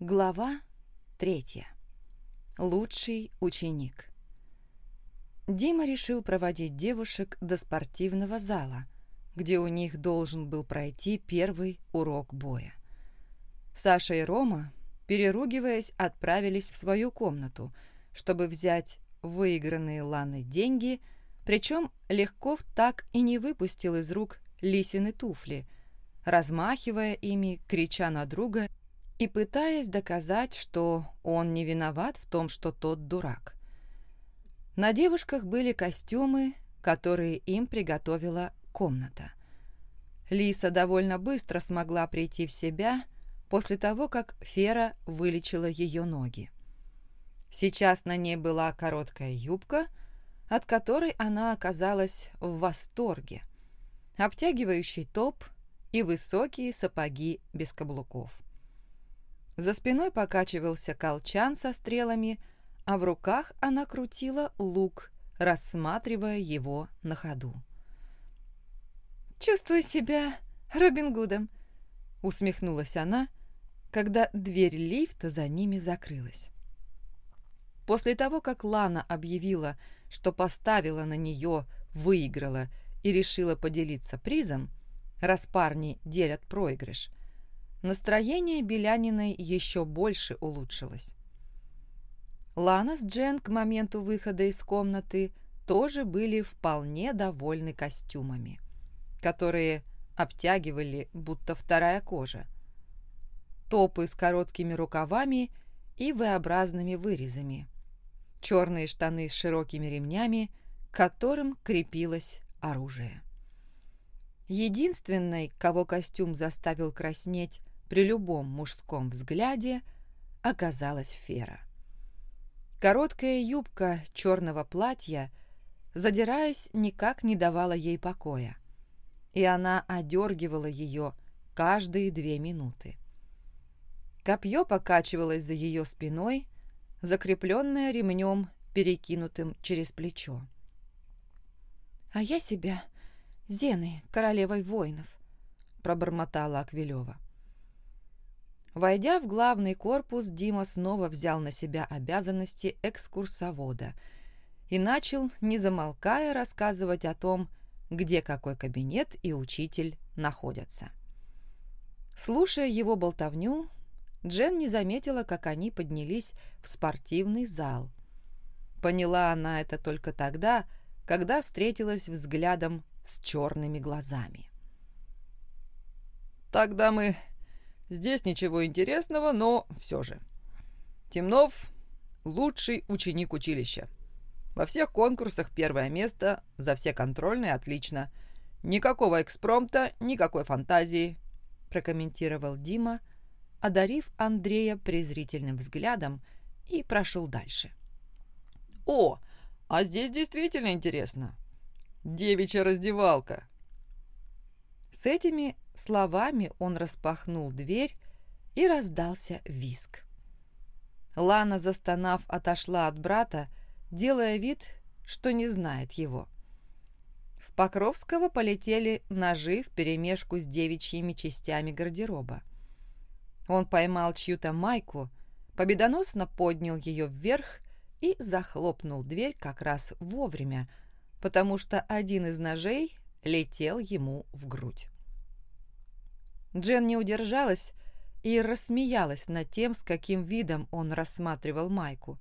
Глава третья. Лучший ученик. Дима решил проводить девушек до спортивного зала, где у них должен был пройти первый урок боя. Саша и Рома, переругиваясь, отправились в свою комнату, чтобы взять выигранные Ланой деньги, причем Легков так и не выпустил из рук Лисины туфли, размахивая ими, крича на друга и пытаясь доказать, что он не виноват в том, что тот дурак. На девушках были костюмы, которые им приготовила комната. Лиса довольно быстро смогла прийти в себя после того, как Фера вылечила ее ноги. Сейчас на ней была короткая юбка, от которой она оказалась в восторге, обтягивающий топ и высокие сапоги без каблуков. За спиной покачивался колчан со стрелами, а в руках она крутила лук, рассматривая его на ходу. «Чувствую себя Робин Гудом», — усмехнулась она, когда дверь лифта за ними закрылась. После того, как Лана объявила, что поставила на нее, выиграла и решила поделиться призом, раз парни делят проигрыш, Настроение Беляниной еще больше улучшилось. Лана с Джен к моменту выхода из комнаты тоже были вполне довольны костюмами, которые обтягивали, будто вторая кожа. Топы с короткими рукавами и V-образными вырезами. Черные штаны с широкими ремнями, к которым крепилось оружие. Единственной, кого костюм заставил краснеть при любом мужском взгляде, оказалась Фера. Короткая юбка черного платья, задираясь, никак не давала ей покоя, и она одергивала ее каждые две минуты. Копье покачивалось за ее спиной, закрепленное ремнем, перекинутым через плечо. «А я себя Зеной, королевой воинов», — пробормотала Аквилева. Войдя в главный корпус, Дима снова взял на себя обязанности экскурсовода и начал, не замолкая, рассказывать о том, где какой кабинет и учитель находятся. Слушая его болтовню, Джен не заметила, как они поднялись в спортивный зал. Поняла она это только тогда, когда встретилась взглядом с черными глазами. «Тогда мы Здесь ничего интересного, но все же. Темнов – лучший ученик училища. Во всех конкурсах первое место, за все контрольные отлично. Никакого экспромта, никакой фантазии, прокомментировал Дима, одарив Андрея презрительным взглядом и прошел дальше. О, а здесь действительно интересно. Девичья раздевалка. С этими словами он распахнул дверь и раздался виск. Лана, застонав, отошла от брата, делая вид, что не знает его. В Покровского полетели ножи вперемешку с девичьими частями гардероба. Он поймал чью-то майку, победоносно поднял ее вверх и захлопнул дверь как раз вовремя, потому что один из ножей летел ему в грудь. Джен не удержалась и рассмеялась над тем, с каким видом он рассматривал Майку.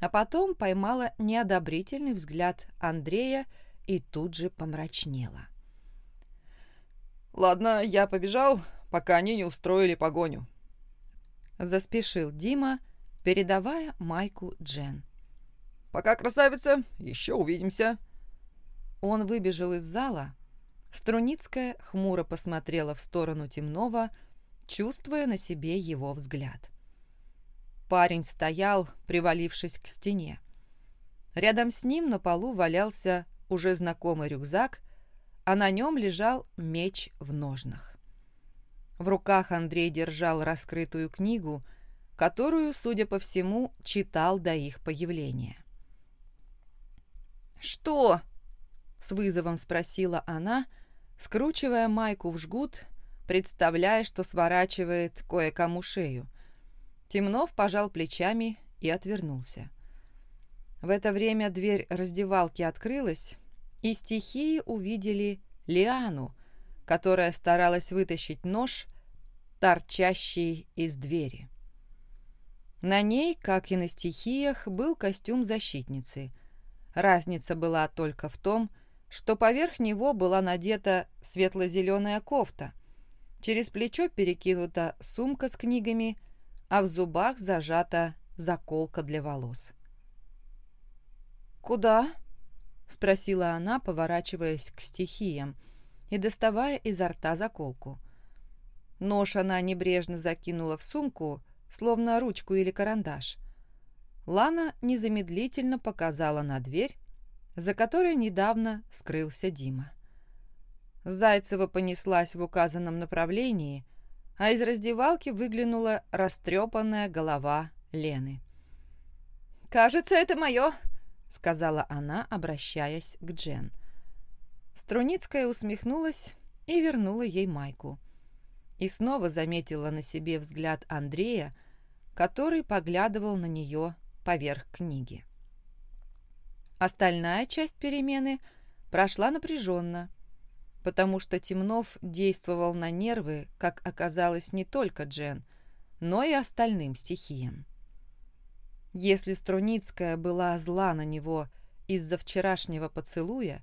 А потом поймала неодобрительный взгляд Андрея и тут же помрачнела. «Ладно, я побежал, пока они не устроили погоню». Заспешил Дима, передавая Майку Джен. «Пока, красавица, еще увидимся». Он выбежал из зала, Струницкая хмуро посмотрела в сторону Темнова, чувствуя на себе его взгляд. Парень стоял, привалившись к стене. Рядом с ним на полу валялся уже знакомый рюкзак, а на нем лежал меч в ножнах. В руках Андрей держал раскрытую книгу, которую, судя по всему, читал до их появления. «Что?» — с вызовом спросила она, скручивая майку в жгут, представляя, что сворачивает кое-кому шею. Темнов пожал плечами и отвернулся. В это время дверь раздевалки открылась, и стихии увидели Лиану, которая старалась вытащить нож, торчащий из двери. На ней, как и на стихиях, был костюм защитницы. Разница была только в том, что поверх него была надета светло-зеленая кофта, через плечо перекинута сумка с книгами, а в зубах зажата заколка для волос. «Куда?» — спросила она, поворачиваясь к стихиям и доставая изо рта заколку. Нож она небрежно закинула в сумку, словно ручку или карандаш. Лана незамедлительно показала на дверь, за которой недавно скрылся Дима. Зайцева понеслась в указанном направлении, а из раздевалки выглянула растрепанная голова Лены. «Кажется, это мое!» — сказала она, обращаясь к Джен. Струницкая усмехнулась и вернула ей майку. И снова заметила на себе взгляд Андрея, который поглядывал на нее поверх книги. Остальная часть перемены прошла напряженно, потому что Темнов действовал на нервы, как оказалось, не только Джен, но и остальным стихиям. Если Струницкая была зла на него из-за вчерашнего поцелуя,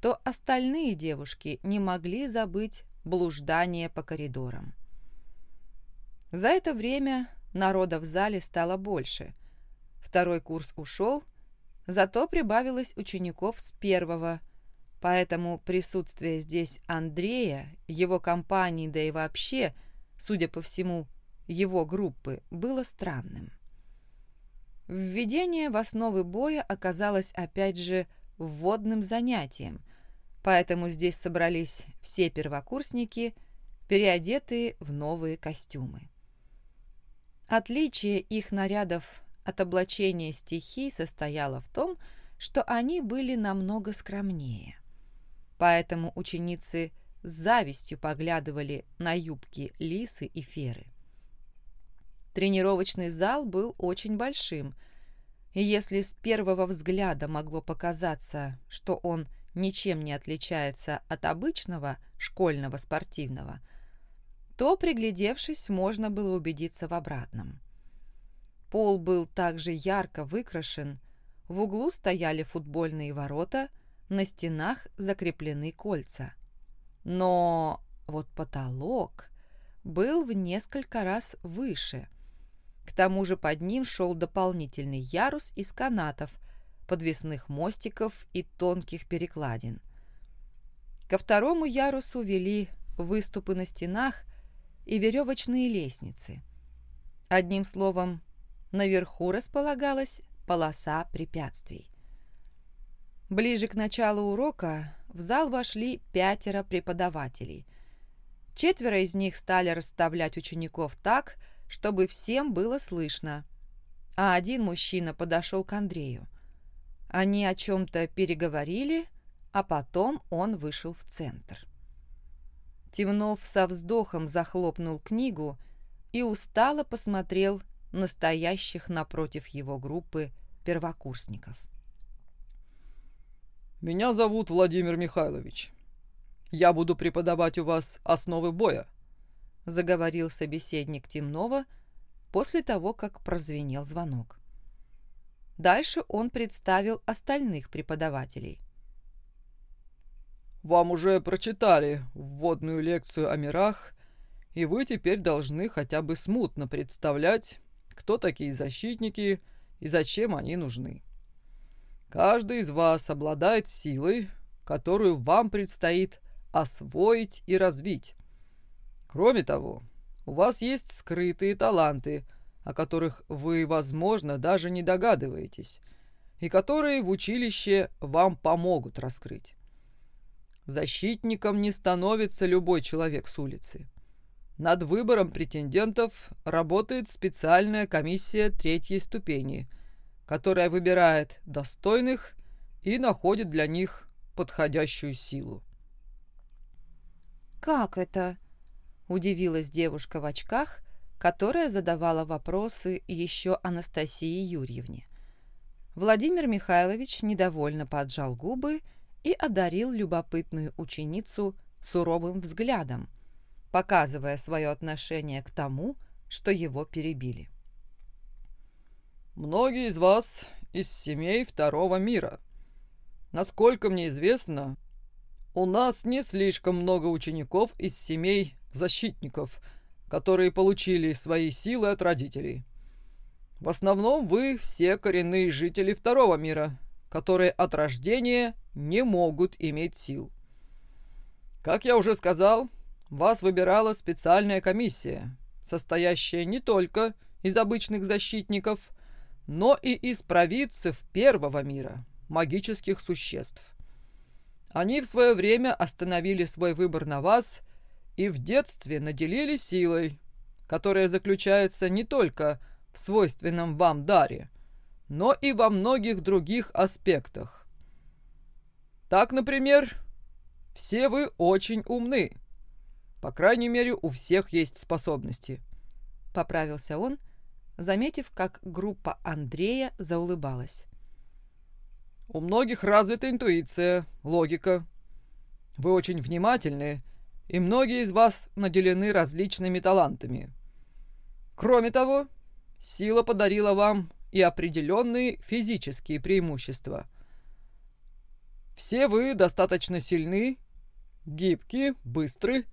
то остальные девушки не могли забыть блуждание по коридорам. За это время народа в зале стало больше. Второй курс ушел, зато прибавилось учеников с первого, поэтому присутствие здесь Андрея, его компании, да и вообще, судя по всему, его группы, было странным. Введение в основы боя оказалось опять же вводным занятием, поэтому здесь собрались все первокурсники, переодетые в новые костюмы. Отличие их нарядов от облачения стихий состояло в том, что они были намного скромнее. Поэтому ученицы с завистью поглядывали на юбки Лисы и Феры. Тренировочный зал был очень большим, и если с первого взгляда могло показаться, что он ничем не отличается от обычного школьного спортивного, то, приглядевшись, можно было убедиться в обратном. Пол был также ярко выкрашен, в углу стояли футбольные ворота, на стенах закреплены кольца. Но вот потолок был в несколько раз выше – к тому же под ним шел дополнительный ярус из канатов, подвесных мостиков и тонких перекладин. Ко второму ярусу вели выступы на стенах и веревочные лестницы. Одним словом, наверху располагалась полоса препятствий. Ближе к началу урока в зал вошли пятеро преподавателей. Четверо из них стали расставлять учеников так, что чтобы всем было слышно. А один мужчина подошел к Андрею. Они о чем-то переговорили, а потом он вышел в центр. Темнов со вздохом захлопнул книгу и устало посмотрел на стоящих напротив его группы первокурсников. «Меня зовут Владимир Михайлович. Я буду преподавать у вас основы боя заговорил собеседник Темнова после того, как прозвенел звонок. Дальше он представил остальных преподавателей. «Вам уже прочитали вводную лекцию о мирах, и вы теперь должны хотя бы смутно представлять, кто такие защитники и зачем они нужны. Каждый из вас обладает силой, которую вам предстоит освоить и развить. Кроме того, у вас есть скрытые таланты, о которых вы, возможно, даже не догадываетесь, и которые в училище вам помогут раскрыть. Защитником не становится любой человек с улицы. Над выбором претендентов работает специальная комиссия третьей ступени, которая выбирает достойных и находит для них подходящую силу. «Как это?» Удивилась девушка в очках, которая задавала вопросы еще Анастасии Юрьевне. Владимир Михайлович недовольно поджал губы и одарил любопытную ученицу суровым взглядом, показывая свое отношение к тому, что его перебили. «Многие из вас из семей второго мира. Насколько мне известно, у нас не слишком много учеников из семей защитников, которые получили свои силы от родителей. В основном вы все коренные жители второго мира, которые от рождения не могут иметь сил. Как я уже сказал, вас выбирала специальная комиссия, состоящая не только из обычных защитников, но и из провидцев первого мира, магических существ. Они в свое время остановили свой выбор на вас и в детстве наделили силой, которая заключается не только в свойственном вам даре, но и во многих других аспектах. Так, например, все вы очень умны. По крайней мере, у всех есть способности. Поправился он, заметив, как группа Андрея заулыбалась. У многих развита интуиция, логика. Вы очень внимательны, и многие из вас наделены различными талантами. Кроме того, сила подарила вам и определенные физические преимущества. Все вы достаточно сильны, гибки, быстры,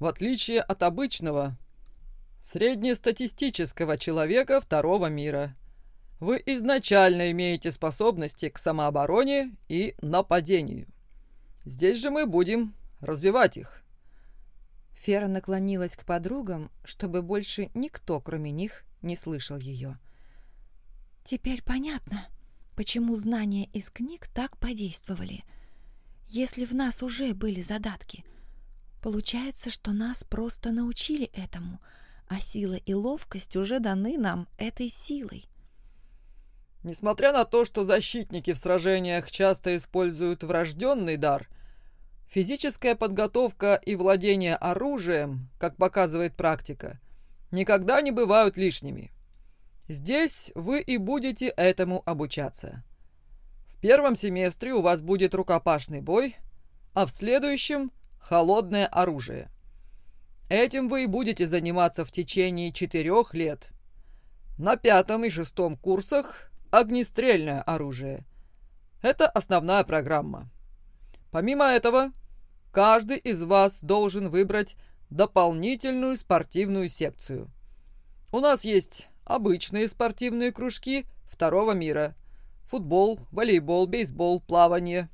в отличие от обычного, среднестатистического человека второго мира – вы изначально имеете способности к самообороне и нападению. Здесь же мы будем развивать их. Фера наклонилась к подругам, чтобы больше никто, кроме них, не слышал ее. «Теперь понятно, почему знания из книг так подействовали. Если в нас уже были задатки, получается, что нас просто научили этому, а сила и ловкость уже даны нам этой силой. Несмотря на то, что защитники в сражениях часто используют врожденный дар, физическая подготовка и владение оружием, как показывает практика, никогда не бывают лишними. Здесь вы и будете этому обучаться. В первом семестре у вас будет рукопашный бой, а в следующем – холодное оружие. Этим вы и будете заниматься в течение четырех лет. На пятом и шестом курсах огнестрельное оружие. Это основная программа. Помимо этого, каждый из вас должен выбрать дополнительную спортивную секцию. У нас есть обычные спортивные кружки второго мира. Футбол, волейбол, бейсбол, плавание.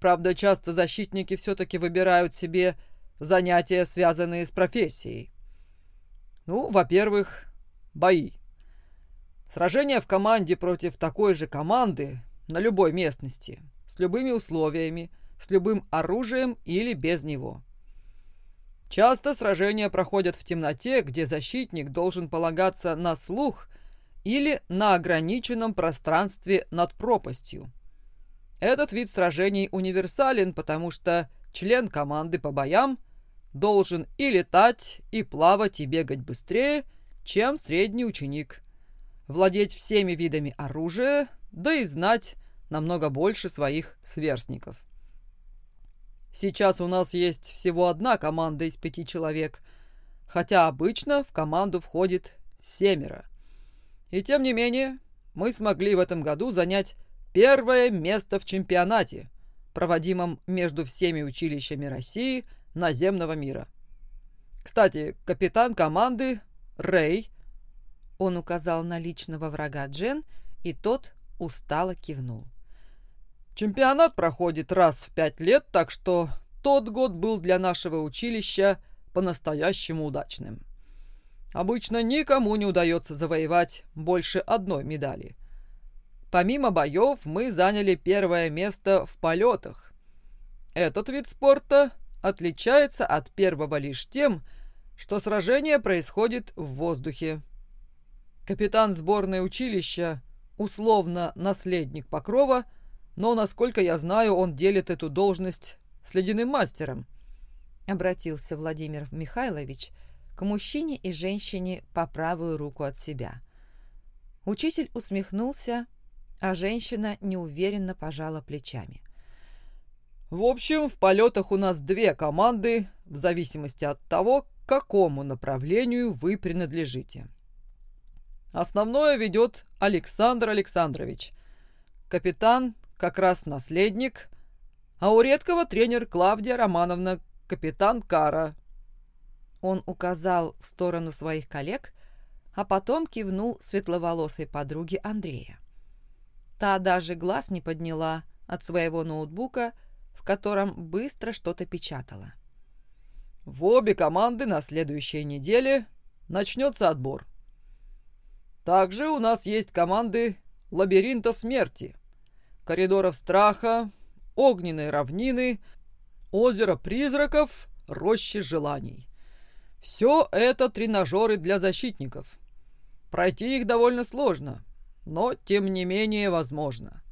Правда, часто защитники все-таки выбирают себе занятия, связанные с профессией. Ну, во-первых, бои. Сражение в команде против такой же команды на любой местности, с любыми условиями, с любым оружием или без него. Часто сражения проходят в темноте, где защитник должен полагаться на слух или на ограниченном пространстве над пропастью. Этот вид сражений универсален, потому что член команды по боям должен и летать, и плавать, и бегать быстрее, чем средний ученик владеть всеми видами оружия, да и знать намного больше своих сверстников. Сейчас у нас есть всего одна команда из пяти человек, хотя обычно в команду входит семеро. И тем не менее, мы смогли в этом году занять первое место в чемпионате, проводимом между всеми училищами России наземного мира. Кстати, капитан команды Рэй он указал на личного врага Джен, и тот устало кивнул. Чемпионат проходит раз в пять лет, так что тот год был для нашего училища по-настоящему удачным. Обычно никому не удается завоевать больше одной медали. Помимо боев мы заняли первое место в полетах. Этот вид спорта отличается от первого лишь тем, что сражение происходит в воздухе. Капитан сборной училища, условно наследник Покрова, но, насколько я знаю, он делит эту должность с ледяным мастером. Обратился Владимир Михайлович к мужчине и женщине по правую руку от себя. Учитель усмехнулся, а женщина неуверенно пожала плечами. «В общем, в полетах у нас две команды, в зависимости от того, к какому направлению вы принадлежите. Основное ведет Александр Александрович. Капитан как раз наследник, а у редкого тренер Клавдия Романовна, капитан Кара. Он указал в сторону своих коллег, а потом кивнул светловолосой подруге Андрея. Та даже глаз не подняла от своего ноутбука, в котором быстро что-то печатала. В обе команды на следующей неделе начнется отбор. Также у нас есть команды «Лабиринта смерти», «Коридоров страха», «Огненной равнины», «Озеро призраков», «Рощи желаний». Все это тренажеры для защитников. Пройти их довольно сложно, но тем не менее возможно.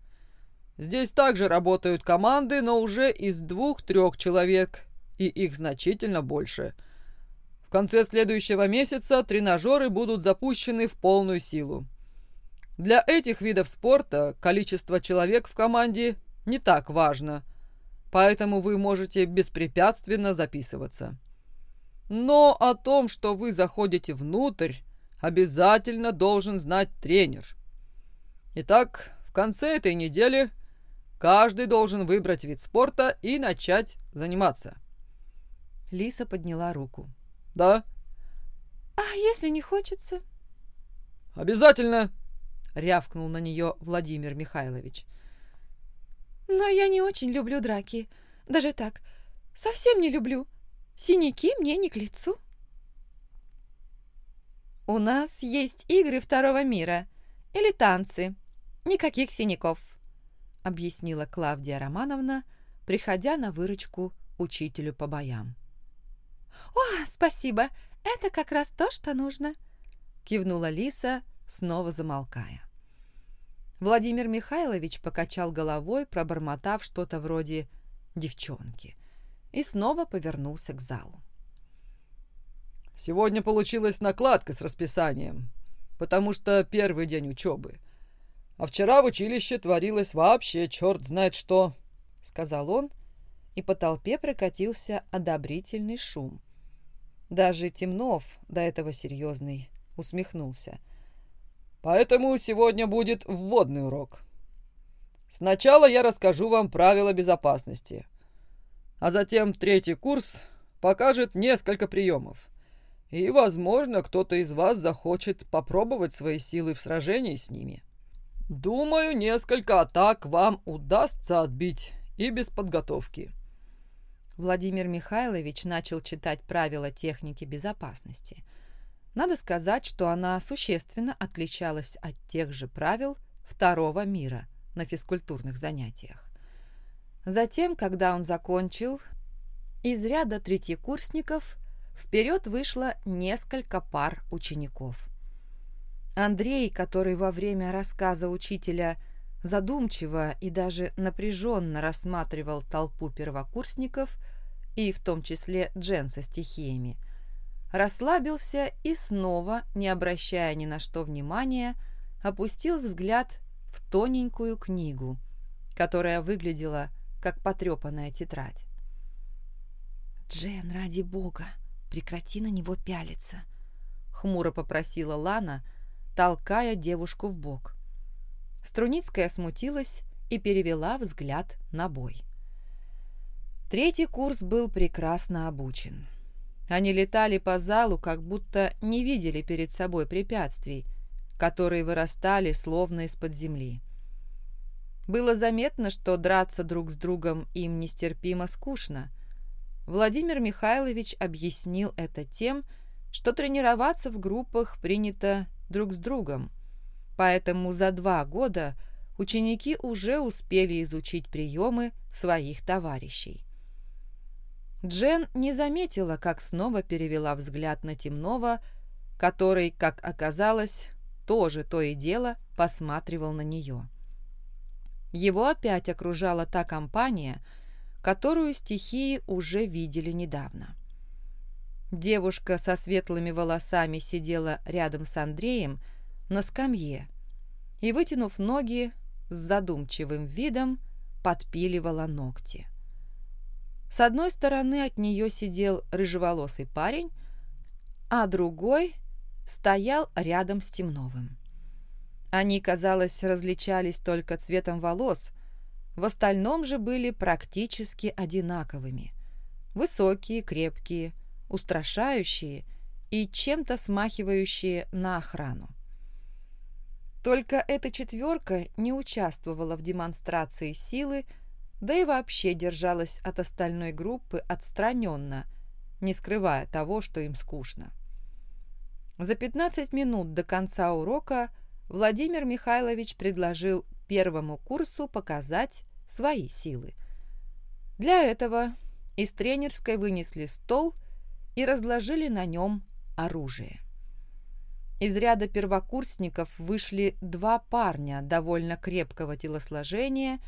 Здесь также работают команды, но уже из двух-трех человек, и их значительно больше. В конце следующего месяца тренажеры будут запущены в полную силу. Для этих видов спорта количество человек в команде не так важно, поэтому вы можете беспрепятственно записываться. Но о том, что вы заходите внутрь, обязательно должен знать тренер. Итак, в конце этой недели каждый должен выбрать вид спорта и начать заниматься. Лиса подняла руку. «Да?» «А если не хочется?» «Обязательно!» — рявкнул на нее Владимир Михайлович. «Но я не очень люблю драки. Даже так. Совсем не люблю. Синяки мне не к лицу». «У нас есть игры второго мира. Или танцы. Никаких синяков», — объяснила Клавдия Романовна, приходя на выручку учителю по боям. «О, спасибо! Это как раз то, что нужно!» — кивнула Лиса, снова замолкая. Владимир Михайлович покачал головой, пробормотав что-то вроде «девчонки», и снова повернулся к залу. «Сегодня получилась накладка с расписанием, потому что первый день учебы. А вчера в училище творилось вообще черт знает что», — сказал он, и по толпе прокатился одобрительный шум. Даже Темнов, до этого серьезный, усмехнулся — Поэтому сегодня будет вводный урок. Сначала я расскажу вам правила безопасности, а затем третий курс покажет несколько приемов. И, возможно, кто-то из вас захочет попробовать свои силы в сражении с ними. Думаю, несколько атак вам удастся отбить и без подготовки. Владимир Михайлович начал читать правила техники безопасности – надо сказать, что она существенно отличалась от тех же правил второго мира на физкультурных занятиях. Затем, когда он закончил, из ряда третьекурсников вперед вышло несколько пар учеников. Андрей, который во время рассказа учителя задумчиво и даже напряженно рассматривал толпу первокурсников, и в том числе Джен со стихиями, расслабился и снова, не обращая ни на что внимания, опустил взгляд в тоненькую книгу, которая выглядела как потрепанная тетрадь. «Джен, ради бога, прекрати на него пялиться», — хмуро попросила Лана, толкая девушку в бок. Струницкая смутилась и перевела взгляд на бой. Третий курс был прекрасно обучен. Они летали по залу, как будто не видели перед собой препятствий, которые вырастали словно из-под земли. Было заметно, что драться друг с другом им нестерпимо скучно. Владимир Михайлович объяснил это тем, что тренироваться в группах принято друг с другом, поэтому за два года ученики уже успели изучить приемы своих товарищей. Джен не заметила, как снова перевела взгляд на Темнова, который, как оказалось, тоже то и дело посматривал на нее. Его опять окружала та компания, которую стихии уже видели недавно. Девушка со светлыми волосами сидела рядом с Андреем на скамье и, вытянув ноги, с задумчивым видом подпиливала ногти. С одной стороны от нее сидел рыжеволосый парень, а другой стоял рядом с Темновым. Они, казалось, различались только цветом волос, в остальном же были практически одинаковыми. Высокие, крепкие, устрашающие и чем-то смахивающие на охрану. Только эта четверка не участвовала в демонстрации силы, да и вообще держалась от остальной группы отстраненно, не скрывая того, что им скучно. За 15 минут до конца урока Владимир Михайлович предложил первому курсу показать свои силы. Для этого из тренерской вынесли стол и разложили на нем оружие. Из ряда первокурсников вышли два парня довольно крепкого телосложения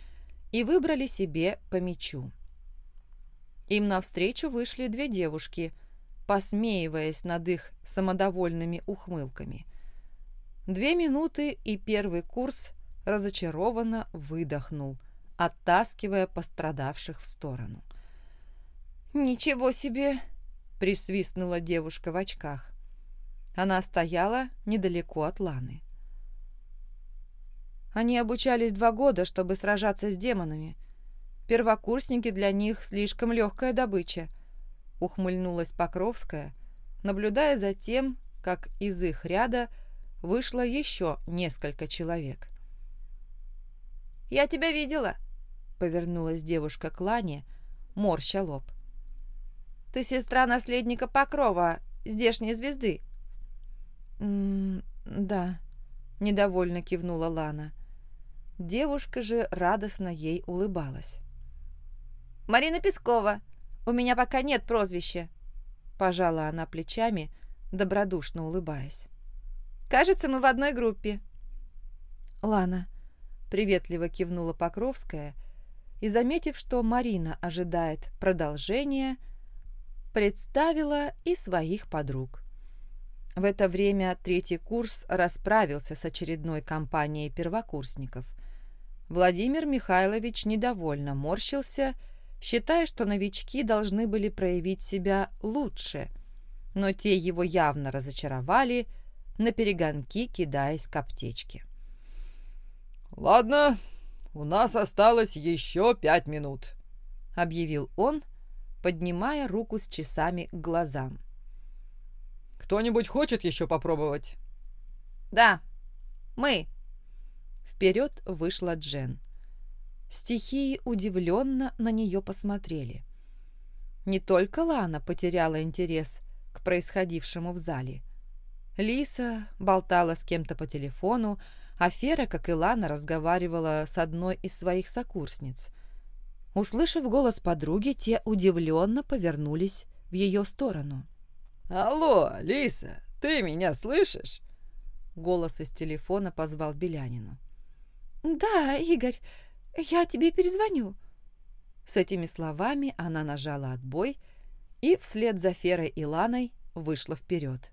и выбрали себе по мячу. Им навстречу вышли две девушки, посмеиваясь над их самодовольными ухмылками. Две минуты, и первый курс разочарованно выдохнул, оттаскивая пострадавших в сторону. «Ничего себе!» — присвистнула девушка в очках. Она стояла недалеко от Ланы. Они обучались два года, чтобы сражаться с демонами. Первокурсники для них слишком легкая добыча, ухмыльнулась Покровская, наблюдая за тем, как из их ряда вышло еще несколько человек. «Я тебя видела», — повернулась девушка к Лане, морща лоб. Ты сестра наследника Покрова, здешней звезды». «М да», — недовольно кивнула Лана. Девушка же радостно ей улыбалась. «Марина Пескова. У меня пока нет прозвища», — пожала она плечами, добродушно улыбаясь. «Кажется, мы в одной группе». «Лана», — приветливо кивнула Покровская, и, заметив, что Марина ожидает продолжения, — представила и своих подруг. В это время третий курс расправился с очередной компанией первокурсников. Владимир Михайлович недовольно морщился, считая, что новички должны были проявить себя лучше, но те его явно разочаровали, на перегонки кидаясь к аптечке. «Ладно, у нас осталось еще пять минут», — объявил он, — поднимая руку с часами к глазам. «Кто-нибудь хочет еще попробовать?» «Да, мы!» Вперед вышла Джен. Стихии удивленно на нее посмотрели. Не только Лана потеряла интерес к происходившему в зале. Лиса болтала с кем-то по телефону, а Фера, как и Лана, разговаривала с одной из своих сокурсниц – Услышав голос подруги, те удивленно повернулись в ее сторону. «Алло, Лиса, ты меня слышишь?» Голос из телефона позвал Белянину. «Да, Игорь, я тебе перезвоню». С этими словами она нажала отбой и вслед за Ферой и Ланой вышла вперед.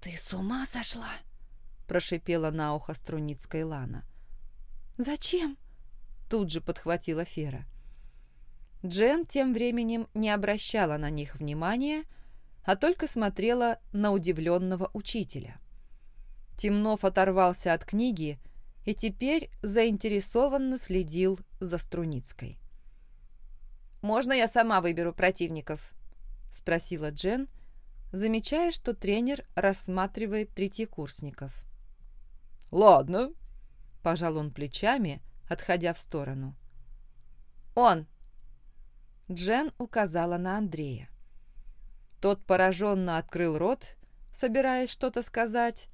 «Ты с ума сошла?» – прошипела на ухо Струницкой Лана. «Зачем?» Тут же подхватила Фера. Джен тем временем не обращала на них внимания, а только смотрела на удивленного учителя. Темнов оторвался от книги и теперь заинтересованно следил за Струницкой. «Можно я сама выберу противников?» – спросила Джен, замечая, что тренер рассматривает третьекурсников. «Ладно», – пожал он плечами, отходя в сторону. «Он!» Джен указала на Андрея. Тот пораженно открыл рот, собираясь что-то сказать,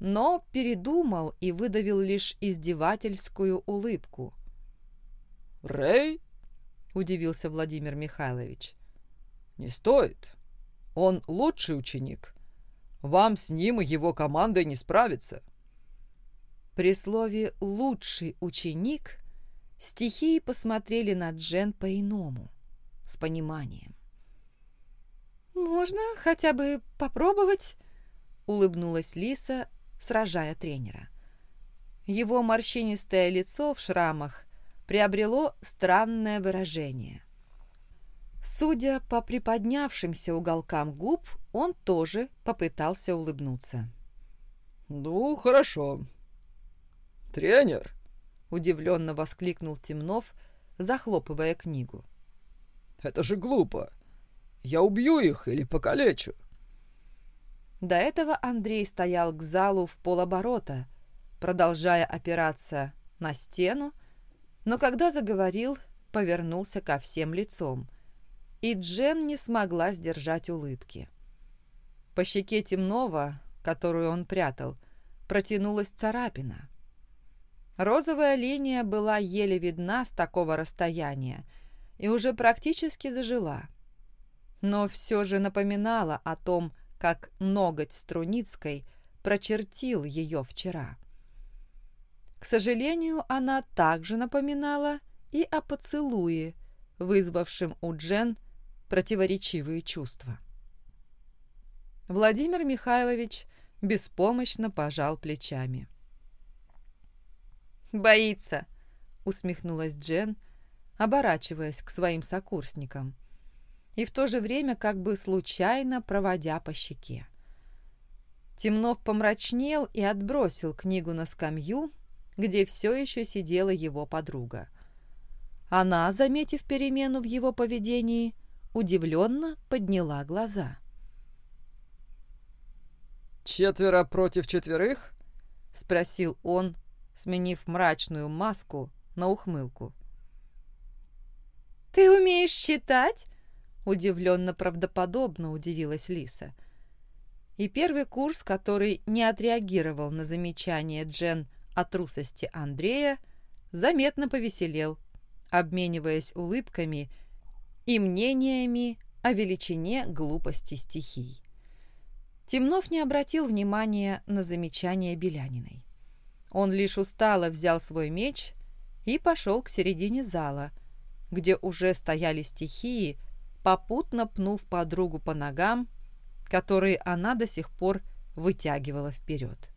но передумал и выдавил лишь издевательскую улыбку. «Рэй?» – удивился Владимир Михайлович. «Не стоит. Он лучший ученик. Вам с ним и его командой не справиться». При слове «лучший ученик» стихии посмотрели на Джен по-иному, с пониманием. «Можно хотя бы попробовать?» — улыбнулась Лиса, сражая тренера. Его морщинистое лицо в шрамах приобрело странное выражение. Судя по приподнявшимся уголкам губ, он тоже попытался улыбнуться. «Ну, хорошо. Тренер!» — удивленно воскликнул Темнов, захлопывая книгу. «Это же глупо. Я убью их или покалечу». До этого Андрей стоял к залу в полоборота, продолжая опираться на стену, но когда заговорил, повернулся ко всем лицом, и Джен не смогла сдержать улыбки. По щеке темного, которую он прятал, протянулась царапина. Розовая линия была еле видна с такого расстояния и уже практически зажила, но все же напоминала о том, как ноготь Струницкой прочертил ее вчера. К сожалению, она также напоминала и о поцелуе, вызвавшем у Джен противоречивые чувства. Владимир Михайлович беспомощно пожал плечами. «Боится», — усмехнулась Джен, оборачиваясь к своим сокурсникам и в то же время как бы случайно проводя по щеке. Темнов помрачнел и отбросил книгу на скамью, где все еще сидела его подруга. Она, заметив перемену в его поведении, удивленно подняла глаза. «Четверо против четверых?» — спросил он, сменив мрачную маску на ухмылку. «Ты умеешь считать?» — удивленно правдоподобно удивилась Лиса. И первый курс, который не отреагировал на замечание Джен о трусости Андрея, заметно повеселел, обмениваясь улыбками и мнениями о величине глупости стихий. Темнов не обратил внимания на замечание Беляниной. Он лишь устало взял свой меч и пошел к середине зала, где уже стояли стихии, попутно пнув подругу по ногам, которые она до сих пор вытягивала вперед.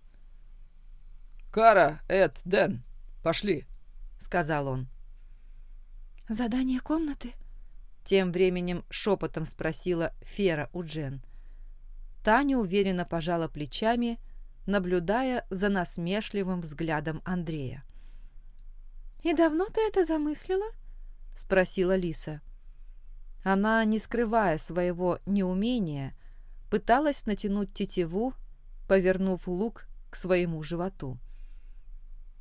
«Кара, Эд, Дэн, пошли», — сказал он. «Задание комнаты?» Тем временем шепотом спросила Фера у Джен. Таня уверенно пожала плечами, наблюдая за насмешливым взглядом Андрея. «И давно ты это замыслила?» — спросила Лиса. Она, не скрывая своего неумения, пыталась натянуть тетиву, повернув лук к своему животу.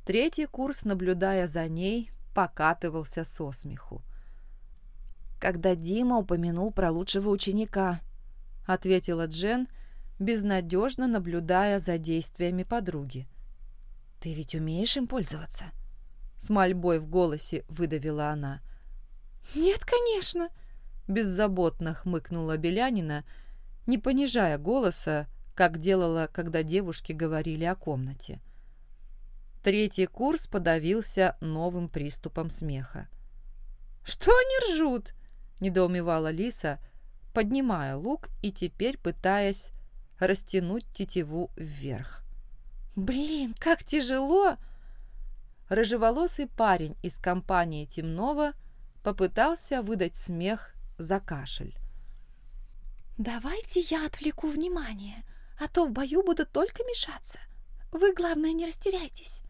Третий курс, наблюдая за ней, покатывался со смеху. «Когда Дима упомянул про лучшего ученика», — ответила Джен, безнадежно наблюдая за действиями подруги. «Ты ведь умеешь им пользоваться?» С мольбой в голосе выдавила она. «Нет, конечно», — беззаботно хмыкнула Белянина, не понижая голоса, как делала, когда девушки говорили о комнате. Третий курс подавился новым приступом смеха. «Что они ржут?» – недоумевала Лиса, поднимая лук и теперь пытаясь растянуть тетиву вверх. «Блин, как тяжело!» Рыжеволосый парень из компании Темнова попытался выдать смех за кашель. «Давайте я отвлеку внимание, а то в бою буду только мешаться. Вы, главное, не растеряйтесь»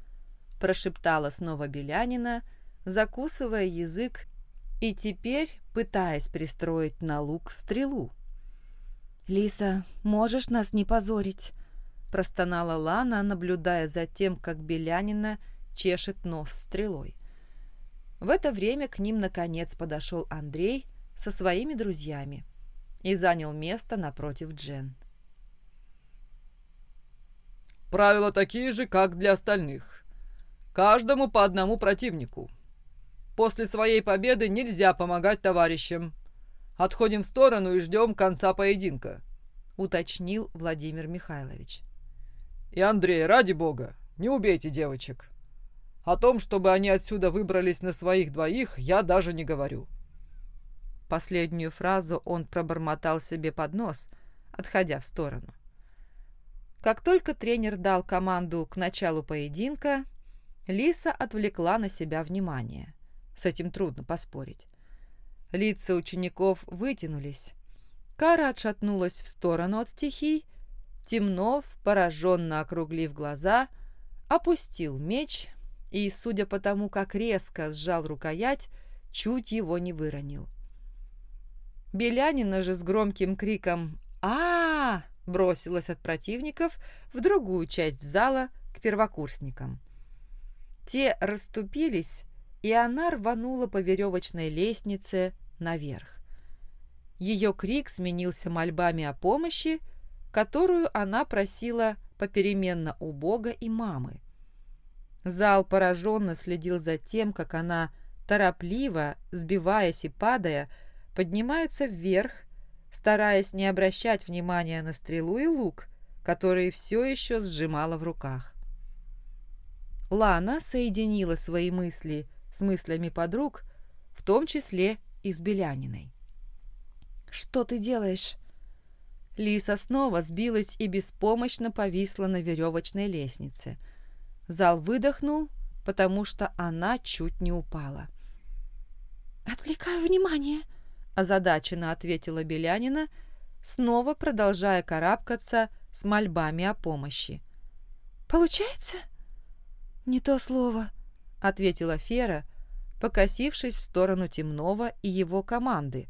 прошептала снова Белянина, закусывая язык и теперь пытаясь пристроить на лук стрелу. «Лиса, можешь нас не позорить?» простонала Лана, наблюдая за тем, как Белянина чешет нос стрелой. В это время к ним наконец подошел Андрей со своими друзьями и занял место напротив Джен. «Правила такие же, как для остальных. Каждому по одному противнику. После своей победы нельзя помогать товарищам. Отходим в сторону и ждем конца поединка», — уточнил Владимир Михайлович. «И, Андрей, ради бога, не убейте девочек. О том, чтобы они отсюда выбрались на своих двоих, я даже не говорю». Последнюю фразу он пробормотал себе под нос, отходя в сторону. Как только тренер дал команду к началу поединка, Лиса отвлекла на себя внимание. С этим трудно поспорить. Лица учеников вытянулись. Кара отшатнулась в сторону от стихий. Темнов, пораженно округлив глаза, опустил меч и, судя по тому, как резко сжал рукоять, чуть его не выронил. Белянина же с громким криком а, -а, -а бросилась от противников в другую часть зала к первокурсникам. Те расступились, и она рванула по веревочной лестнице наверх. Ее крик сменился мольбами о помощи, которую она просила попеременно у Бога и мамы. Зал пораженно следил за тем, как она, торопливо, сбиваясь и падая, поднимается вверх, стараясь не обращать внимания на стрелу и лук, которые все еще сжимала в руках. Лана соединила свои мысли с мыслями подруг, в том числе и с Беляниной. «Что ты делаешь?» Лиса снова сбилась и беспомощно повисла на веревочной лестнице. Зал выдохнул, потому что она чуть не упала. «Отвлекаю внимание», озадаченно ответила Белянина, снова продолжая карабкаться с мольбами о помощи. «Получается?» «Не то слово», — ответила Фера, покосившись в сторону Темного и его команды,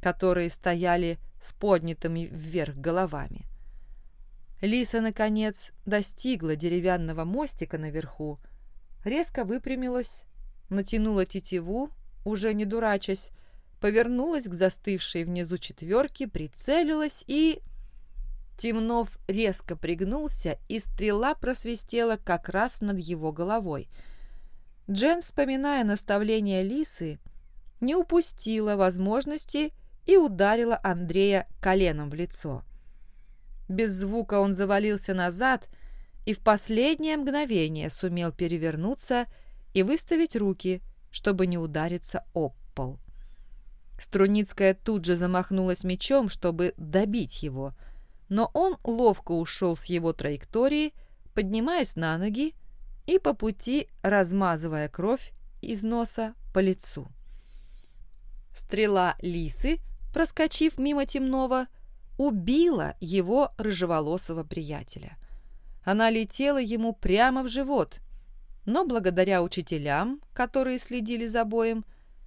которые стояли с поднятыми вверх головами. Лиса, наконец, достигла деревянного мостика наверху, резко выпрямилась, натянула тетиву, уже не дурачась, повернулась к застывшей внизу четверке, прицелилась и... Темнов резко пригнулся, и стрела просвистела как раз над его головой. Джен, вспоминая наставление Лисы, не упустила возможности и ударила Андрея коленом в лицо. Без звука он завалился назад и в последнее мгновение сумел перевернуться и выставить руки, чтобы не удариться об пол. Струницкая тут же замахнулась мечом, чтобы добить его, но он ловко ушел с его траектории, поднимаясь на ноги и по пути размазывая кровь из носа по лицу. Стрела лисы, проскочив мимо темного, убила его рыжеволосого приятеля. Она летела ему прямо в живот, но благодаря учителям, которые следили за боем,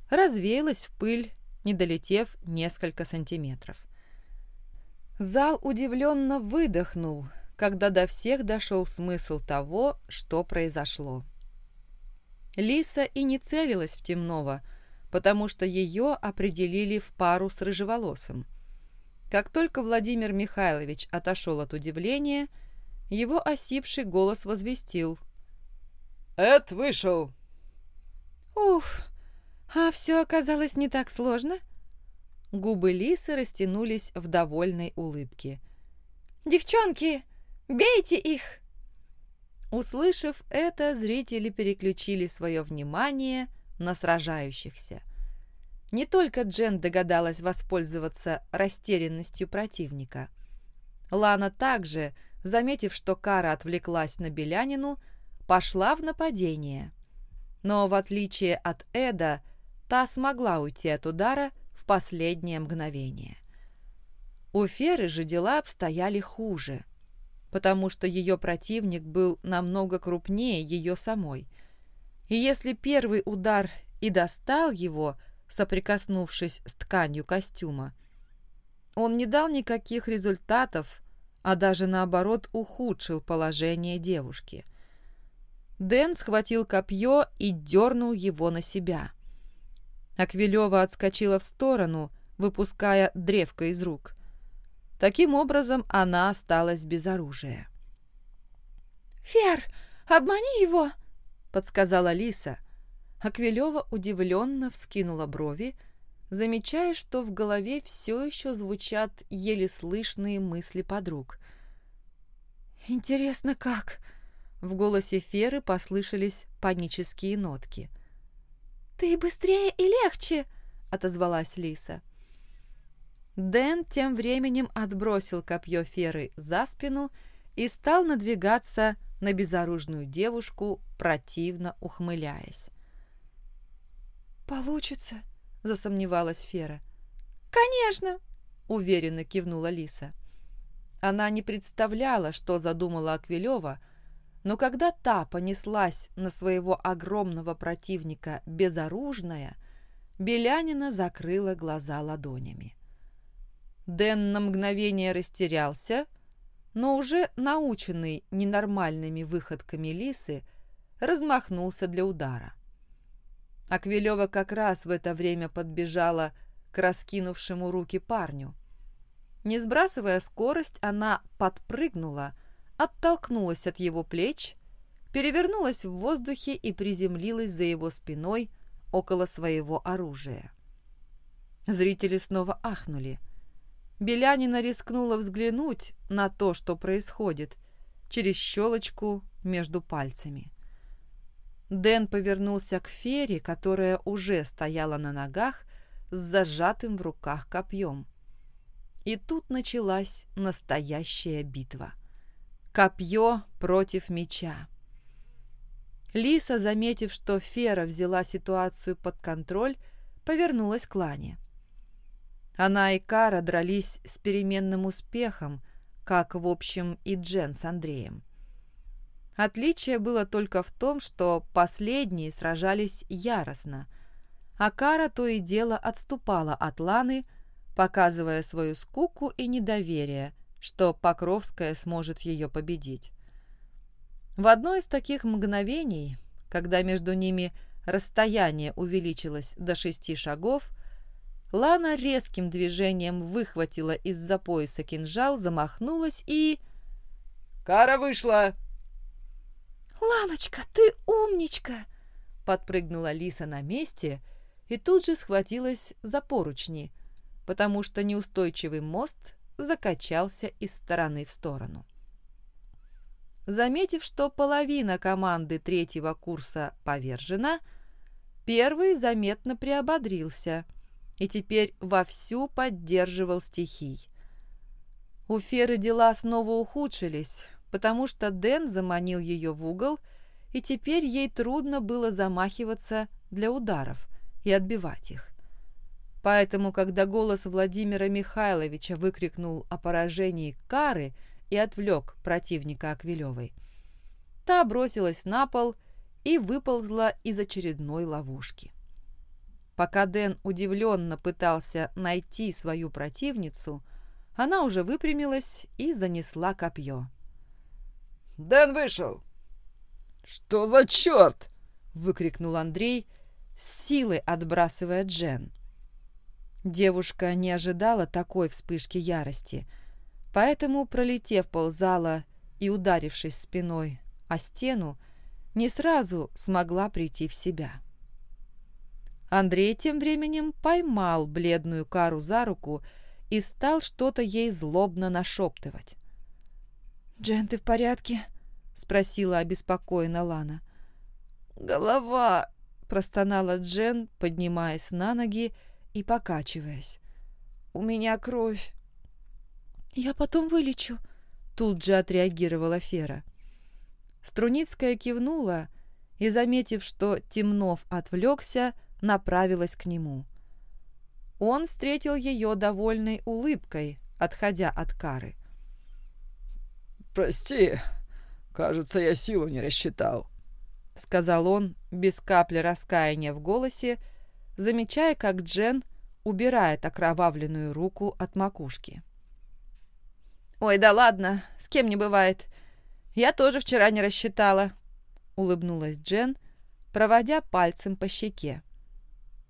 развеялась в пыль не долетев несколько сантиметров. Зал удивленно выдохнул, когда до всех дошел смысл того, что произошло. Лиса и не целилась в темного, потому что ее определили в пару с рыжеволосым. Как только Владимир Михайлович отошел от удивления, его осипший голос возвестил. «Эд вышел!» «Уф, а все оказалось не так сложно. Губы Лисы растянулись в довольной улыбке. «Девчонки, бейте их!» Услышав это, зрители переключили свое внимание на сражающихся. Не только Джен догадалась воспользоваться растерянностью противника. Лана также, заметив, что Кара отвлеклась на Белянину, пошла в нападение. Но в отличие от Эда, та смогла уйти от удара в последнее мгновение. У Феры же дела обстояли хуже, потому что ее противник был намного крупнее ее самой. И если первый удар и достал его, соприкоснувшись с тканью костюма, он не дал никаких результатов, а даже наоборот ухудшил положение девушки. Дэн схватил копье и дернул его на себя. Аквилева отскочила в сторону, выпуская древко из рук. Таким образом, она осталась без оружия. «Фер, обмани его!» — подсказала Лиса. Аквилева удивленно вскинула брови, замечая, что в голове все еще звучат еле слышные мысли подруг. «Интересно, как?» В голосе Феры послышались панические нотки. «Ты быстрее и легче!» — отозвалась Лиса. Дэн тем временем отбросил копье Феры за спину и стал надвигаться на безоружную девушку, противно ухмыляясь. «Получится?» – засомневалась Фера. «Конечно!» – уверенно кивнула Лиса. Она не представляла, что задумала Аквилева, но когда та понеслась на своего огромного противника безоружная, Белянина закрыла глаза ладонями. Дэн на мгновение растерялся, но уже наученный ненормальными выходками лисы, размахнулся для удара. Аквилева как раз в это время подбежала к раскинувшему руки парню. Не сбрасывая скорость, она подпрыгнула, оттолкнулась от его плеч, перевернулась в воздухе и приземлилась за его спиной около своего оружия. Зрители снова ахнули – Белянина рискнула взглянуть на то, что происходит, через щелочку между пальцами. Дэн повернулся к Фере, которая уже стояла на ногах с зажатым в руках копьем. И тут началась настоящая битва. Копье против меча. Лиса, заметив, что Фера взяла ситуацию под контроль, повернулась к Лане. Она и Кара дрались с переменным успехом, как, в общем, и Джен с Андреем. Отличие было только в том, что последние сражались яростно, а Кара то и дело отступала от Ланы, показывая свою скуку и недоверие, что Покровская сможет ее победить. В одно из таких мгновений, когда между ними расстояние увеличилось до шести шагов, Лана резким движением выхватила из-за пояса кинжал, замахнулась и... «Кара вышла!» «Ланочка, ты умничка!» Подпрыгнула Лиса на месте и тут же схватилась за поручни, потому что неустойчивый мост закачался из стороны в сторону. Заметив, что половина команды третьего курса повержена, первый заметно приободрился и теперь вовсю поддерживал стихий. У Феры дела снова ухудшились, потому что Дэн заманил ее в угол, и теперь ей трудно было замахиваться для ударов и отбивать их. Поэтому, когда голос Владимира Михайловича выкрикнул о поражении Кары и отвлек противника Аквилевой, та бросилась на пол и выползла из очередной ловушки. Пока Дэн удивленно пытался найти свою противницу, она уже выпрямилась и занесла копье. «Дэн вышел!» «Что за черт?» — выкрикнул Андрей, с силой отбрасывая Джен. Девушка не ожидала такой вспышки ярости, поэтому, пролетев ползала и ударившись спиной о стену, не сразу смогла прийти в себя. Андрей тем временем поймал бледную Кару за руку и стал что-то ей злобно нашептывать. «Джен, ты в порядке?» — спросила обеспокоена Лана. «Голова!» — простонала Джен, поднимаясь на ноги и покачиваясь. «У меня кровь!» «Я потом вылечу», — тут же отреагировала Фера. Струницкая кивнула и, заметив, что Темнов отвлекся, направилась к нему. Он встретил ее довольной улыбкой, отходя от кары. «Прости, кажется, я силу не рассчитал», — сказал он без капли раскаяния в голосе, замечая, как Джен убирает окровавленную руку от макушки. «Ой, да ладно, с кем не бывает. Я тоже вчера не рассчитала», — улыбнулась Джен, проводя пальцем по щеке.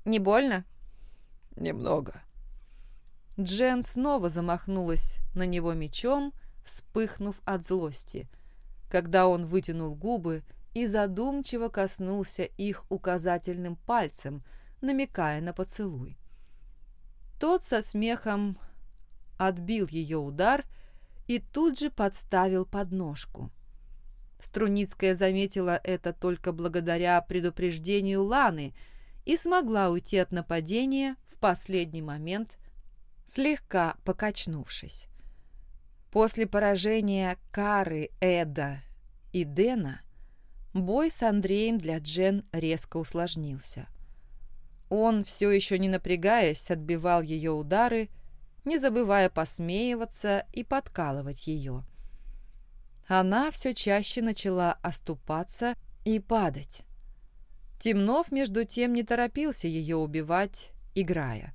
Не больно?» «Немного». Джен снова замахнулась на него мечом, вспыхнув от злости, когда он вытянул губы и задумчиво коснулся их указательным пальцем, намекая на поцелуй. Тот со смехом отбил ее удар и тут же подставил подножку. Струницкая заметила это только благодаря предупреждению Ланы – и смогла уйти от нападения в последний момент, слегка покачнувшись. После поражения Кары, Эда и Дэна бой с Андреем для Джен резко усложнился. Он, все еще не напрягаясь, отбивал ее удары, не забывая посмеиваться и подкалывать ее. Она все чаще начала оступаться и падать. Темнов, между тем, не торопился ее убивать, играя.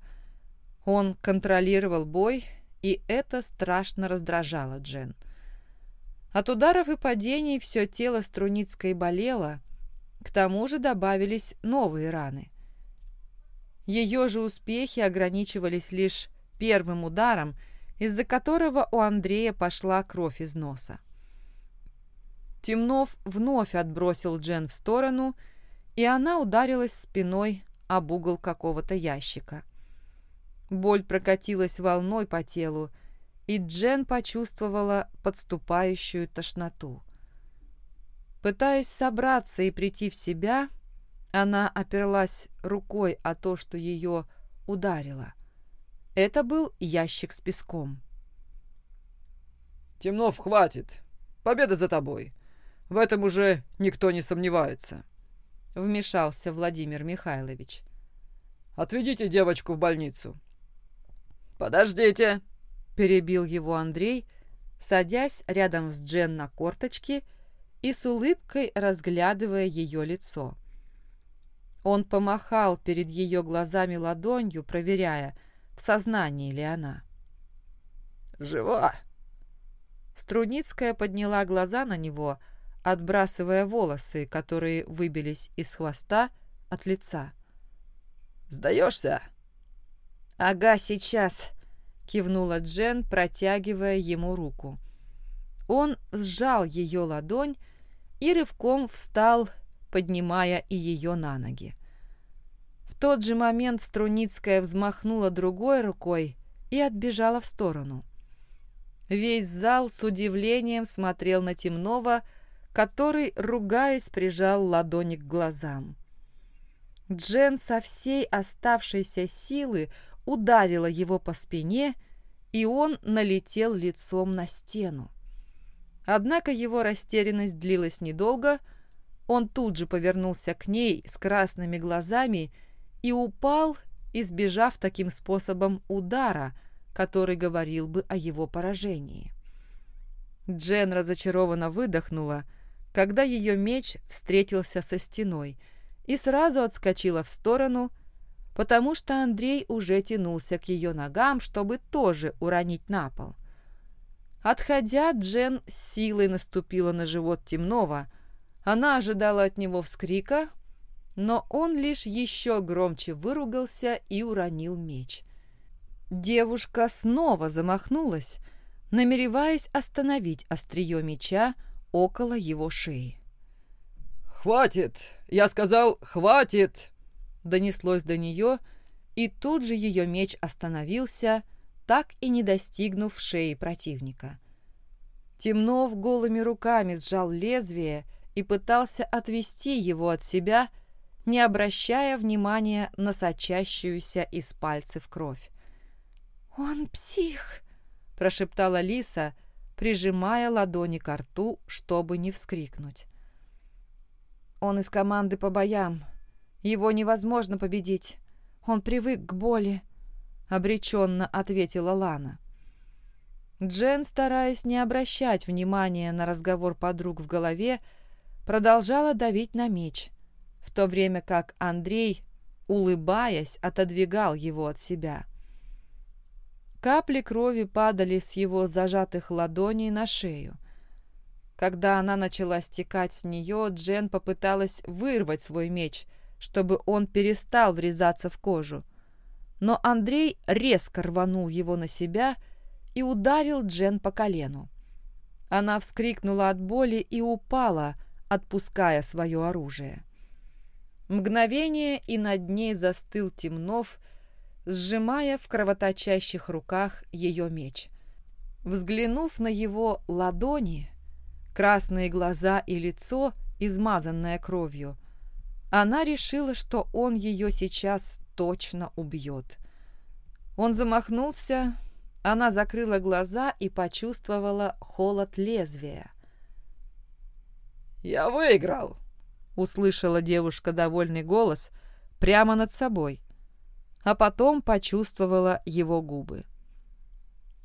Он контролировал бой, и это страшно раздражало Джен. От ударов и падений все тело Струницкой болело, к тому же добавились новые раны. Ее же успехи ограничивались лишь первым ударом, из-за которого у Андрея пошла кровь из носа. Темнов вновь отбросил Джен в сторону, и она ударилась спиной об угол какого-то ящика. Боль прокатилась волной по телу, и Джен почувствовала подступающую тошноту. Пытаясь собраться и прийти в себя, она оперлась рукой о то, что ее ударило. Это был ящик с песком. «Темнов, хватит! Победа за тобой! В этом уже никто не сомневается!» Вмешался Владимир Михайлович. «Отведите девочку в больницу!» «Подождите!» – перебил его Андрей, садясь рядом с Джен на корточки и с улыбкой разглядывая ее лицо. Он помахал перед ее глазами ладонью, проверяя, в сознании ли она. «Жива!» Струницкая подняла глаза на него, отбрасывая волосы, которые выбились из хвоста от лица. «Сдаешься?» «Ага, сейчас!» — кивнула Джен, протягивая ему руку. Он сжал ее ладонь и рывком встал, поднимая и ее на ноги. В тот же момент Струницкая взмахнула другой рукой и отбежала в сторону. Весь зал с удивлением смотрел на Темнова, который, ругаясь, прижал ладони к глазам. Джен со всей оставшейся силы ударила его по спине, и он налетел лицом на стену. Однако его растерянность длилась недолго, он тут же повернулся к ней с красными глазами и упал, избежав таким способом удара, который говорил бы о его поражении. Джен разочарованно выдохнула, когда ее меч встретился со стеной, и сразу отскочила в сторону, потому что Андрей уже тянулся к ее ногам, чтобы тоже уронить на пол. Отходя, Джен силой наступила на живот темного, она ожидала от него вскрика, но он лишь еще громче выругался и уронил меч. Девушка снова замахнулась, намереваясь остановить острие меча около его шеи. «Хватит! Я сказал, хватит!» Донеслось до нее, и тут же ее меч остановился, так и не достигнув шеи противника. Темнов голыми руками сжал лезвие и пытался отвести его от себя, не обращая внимания на сочащуюся из пальцев кровь. «Он псих!» – прошептала Лиса, прижимая ладони к рту, чтобы не вскрикнуть. «Он из команды по боям. Его невозможно победить. Он привык к боли», — обреченно ответила Лана. Джен, стараясь не обращать внимания на разговор подруг в голове, продолжала давить на меч, в то время как Андрей, улыбаясь, отодвигал его от себя. Капли крови падали с его зажатых ладоней на шею. Когда она начала стекать с нее, Джен попыталась вырвать свой меч, чтобы он перестал врезаться в кожу. Но Андрей резко рванул его на себя и ударил Джен по колену. Она вскрикнула от боли и упала, отпуская свое оружие. Мгновение, и над ней застыл Темнов, сжимая в кровоточащих руках ее меч. Взглянув на его ладони, красные глаза и лицо, измазанное кровью, она решила, что он ее сейчас точно убьет. Он замахнулся, она закрыла глаза и почувствовала холод лезвия. «Я выиграл!» — услышала девушка довольный голос прямо над собой, а потом почувствовала его губы.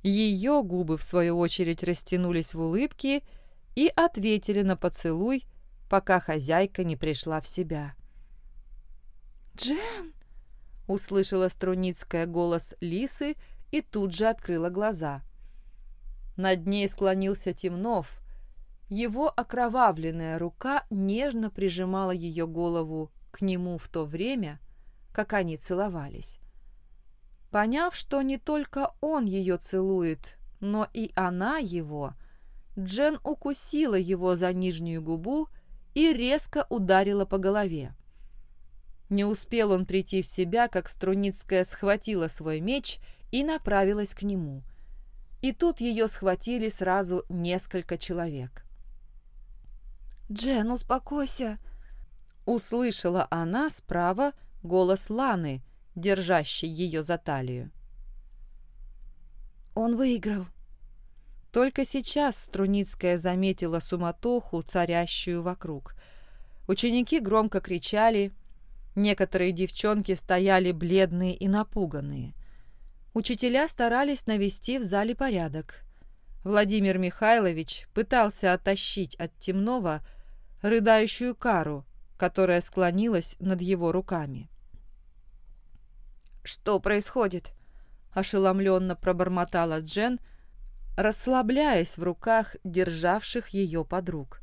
Ее губы, в свою очередь, растянулись в улыбке и ответили на поцелуй, пока хозяйка не пришла в себя. «Джен!» — услышала Струницкая голос Лисы и тут же открыла глаза. Над ней склонился Темнов. Его окровавленная рука нежно прижимала ее голову к нему в то время, как они целовались. Поняв, что не только он ее целует, но и она его, Джен укусила его за нижнюю губу и резко ударила по голове. Не успел он прийти в себя, как Струницкая схватила свой меч и направилась к нему. И тут ее схватили сразу несколько человек. «Джен, успокойся!» Услышала она справа голос Ланы, держащей ее за талию. «Он выиграл!» Только сейчас Струницкая заметила суматоху, царящую вокруг. Ученики громко кричали, некоторые девчонки стояли бледные и напуганные. Учителя старались навести в зале порядок. Владимир Михайлович пытался оттащить от темного рыдающую кару, которая склонилась над его руками. «Что происходит?» – ошеломленно пробормотала Джен – расслабляясь в руках державших ее подруг.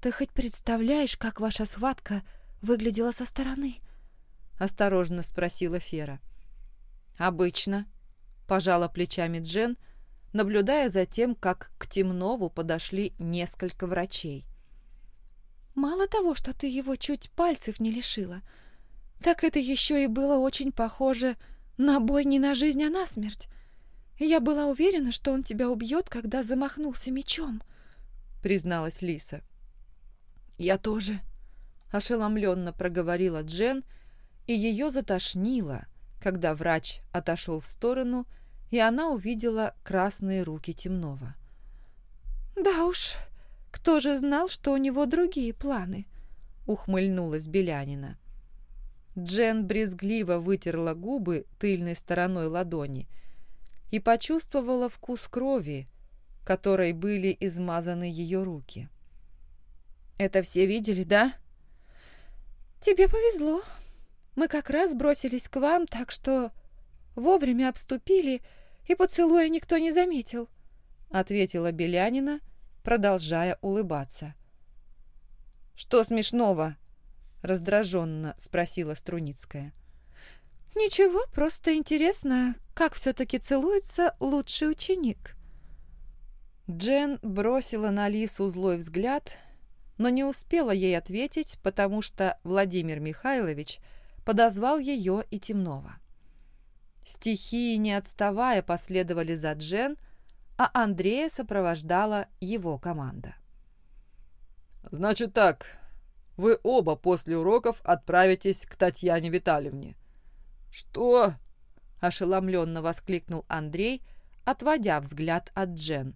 «Ты хоть представляешь, как ваша схватка выглядела со стороны?» — осторожно спросила Фера. «Обычно», — пожала плечами Джен, наблюдая за тем, как к Темнову подошли несколько врачей. «Мало того, что ты его чуть пальцев не лишила, так это еще и было очень похоже на бой не на жизнь, а на смерть. «Я была уверена, что он тебя убьет, когда замахнулся мечом», — призналась Лиса. «Я тоже», — ошеломленно проговорила Джен, и ее затошнило, когда врач отошел в сторону, и она увидела красные руки темного. «Да уж, кто же знал, что у него другие планы?» — ухмыльнулась Белянина. Джен брезгливо вытерла губы тыльной стороной ладони — и почувствовала вкус крови, которой были измазаны ее руки. «Это все видели, да?» «Тебе повезло. Мы как раз бросились к вам, так что вовремя обступили, и поцелуя никто не заметил», — ответила Белянина, продолжая улыбаться. «Что смешного?» — раздраженно спросила Струницкая. — «Ничего, просто интересно, как все-таки целуется лучший ученик». Джен бросила на Лису злой взгляд, но не успела ей ответить, потому что Владимир Михайлович подозвал ее и Темнова. Стихии, не отставая, последовали за Джен, а Андрея сопровождала его команда. «Значит так, вы оба после уроков отправитесь к Татьяне Витальевне. «Что?» – ошеломленно воскликнул Андрей, отводя взгляд от Джен.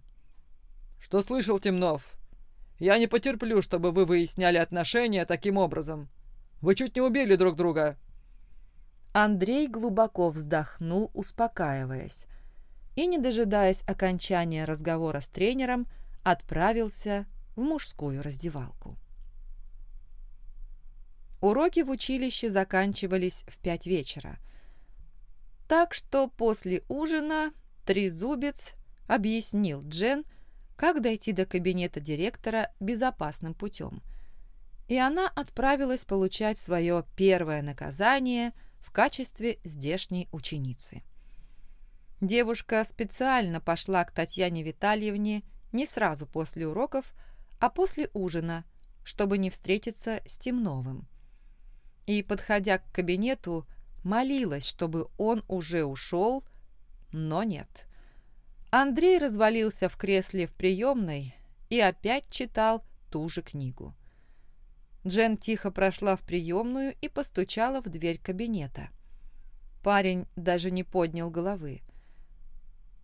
«Что слышал Темнов? Я не потерплю, чтобы вы выясняли отношения таким образом. Вы чуть не убили друг друга». Андрей глубоко вздохнул, успокаиваясь, и, не дожидаясь окончания разговора с тренером, отправился в мужскую раздевалку. Уроки в училище заканчивались в пять вечера – так что после ужина Трезубец объяснил Джен, как дойти до кабинета директора безопасным путем. И она отправилась получать свое первое наказание в качестве здешней ученицы. Девушка специально пошла к Татьяне Витальевне не сразу после уроков, а после ужина, чтобы не встретиться с Темновым. И, подходя к кабинету, молилась, чтобы он уже ушел, но нет. Андрей развалился в кресле в приемной и опять читал ту же книгу. Джен тихо прошла в приемную и постучала в дверь кабинета. Парень даже не поднял головы.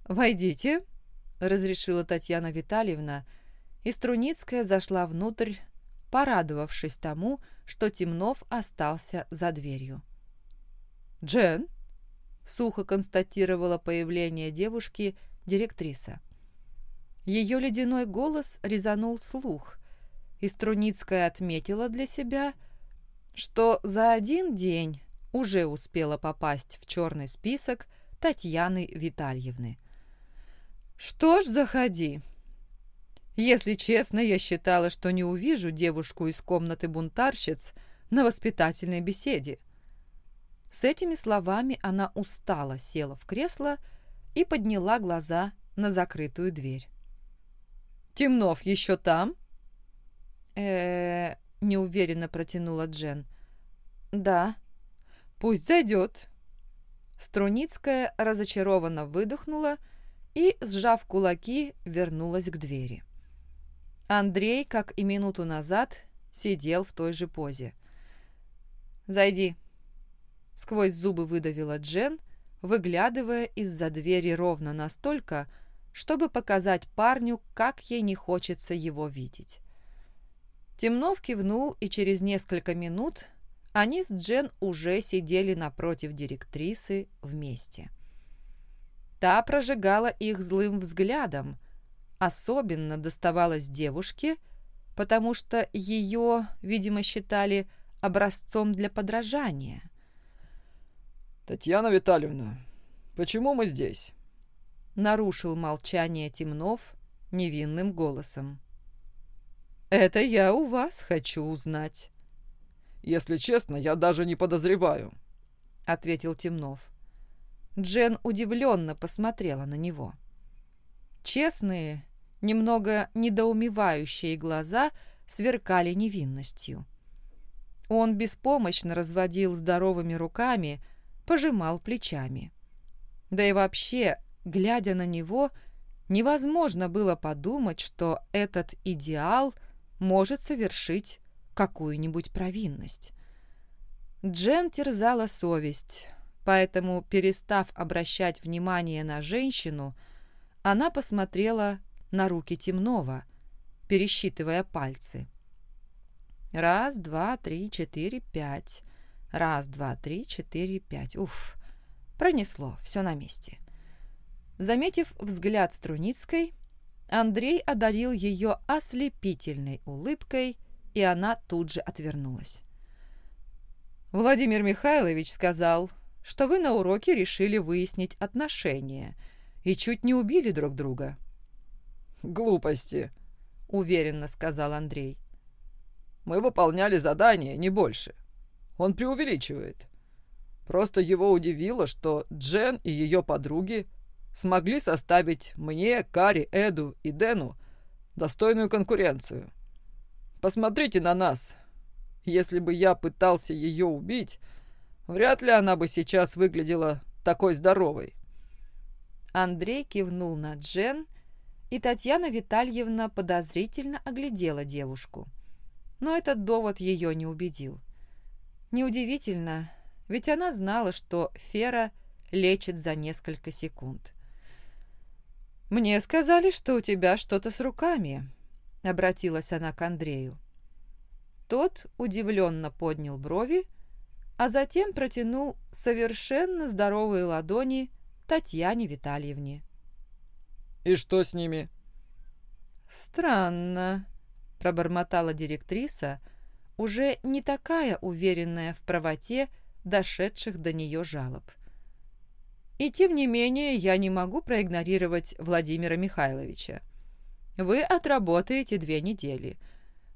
«Войдите», — разрешила Татьяна Витальевна, и Струницкая зашла внутрь, порадовавшись тому, что Темнов остался за дверью. «Джен?» — сухо констатировала появление девушки директриса. Ее ледяной голос резанул слух, и Струницкая отметила для себя, что за один день уже успела попасть в черный список Татьяны Витальевны. «Что ж, заходи. Если честно, я считала, что не увижу девушку из комнаты бунтарщиц на воспитательной беседе». С этими словами она устало села в кресло и подняла глаза на закрытую дверь. «Темнов еще там?» э неуверенно протянула Джен. «Да». «Пусть зайдет». Струницкая разочарованно выдохнула и, сжав кулаки, вернулась к двери. Андрей, как и минуту назад, сидел в той же позе. «Зайди», — сквозь зубы выдавила Джен, выглядывая из-за двери ровно настолько, чтобы показать парню, как ей не хочется его видеть. Темнов кивнул, и через несколько минут они с Джен уже сидели напротив директрисы вместе. Та прожигала их злым взглядом, особенно доставалась девушке, потому что ее, видимо, считали образцом для подражания. «Татьяна Витальевна, почему мы здесь?» Нарушил молчание Темнов невинным голосом. «Это я у вас хочу узнать». «Если честно, я даже не подозреваю», — ответил Темнов. Джен удивленно посмотрела на него. Честные, немного недоумевающие глаза сверкали невинностью. Он беспомощно разводил здоровыми руками, пожимал плечами. Да и вообще, глядя на него, невозможно было подумать, что этот идеал — может совершить какую-нибудь провинность. Джен терзала совесть, поэтому, перестав обращать внимание на женщину, она посмотрела на руки Темнова, пересчитывая пальцы. Раз, два, три, четыре, пять. Раз, два, три, четыре, пять. Уф, пронесло, все на месте. Заметив взгляд Струницкой, Андрей одарил ее ослепительной улыбкой, и она тут же отвернулась. «Владимир Михайлович сказал, что вы на уроке решили выяснить отношения и чуть не убили друг друга». «Глупости», — уверенно сказал Андрей. «Мы выполняли задание, не больше. Он преувеличивает. Просто его удивило, что Джен и ее подруги смогли составить мне, Кари, Эду и Дену достойную конкуренцию. Посмотрите на нас. Если бы я пытался ее убить, вряд ли она бы сейчас выглядела такой здоровой. Андрей кивнул на Джен, и Татьяна Витальевна подозрительно оглядела девушку. Но этот довод ее не убедил. Неудивительно, ведь она знала, что Фера лечит за несколько секунд. «Мне сказали, что у тебя что-то с руками», — обратилась она к Андрею. Тот удивленно поднял брови, а затем протянул совершенно здоровые ладони Татьяне Витальевне. «И что с ними?» «Странно», — пробормотала директриса, уже не такая уверенная в правоте дошедших до нее жалоб. И тем не менее я не могу проигнорировать Владимира Михайловича. Вы отработаете две недели.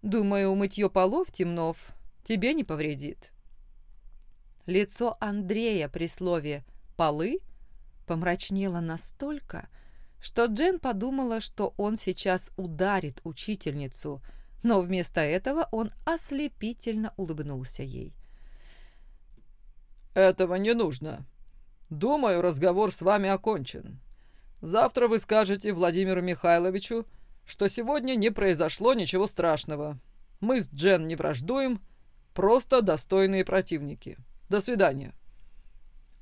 Думаю, мытье полов, Темнов, тебе не повредит. Лицо Андрея при слове «полы» помрачнело настолько, что Джен подумала, что он сейчас ударит учительницу, но вместо этого он ослепительно улыбнулся ей. «Этого не нужно», Думаю, разговор с вами окончен. Завтра вы скажете Владимиру Михайловичу, что сегодня не произошло ничего страшного. Мы с Джен не враждуем, просто достойные противники. До свидания».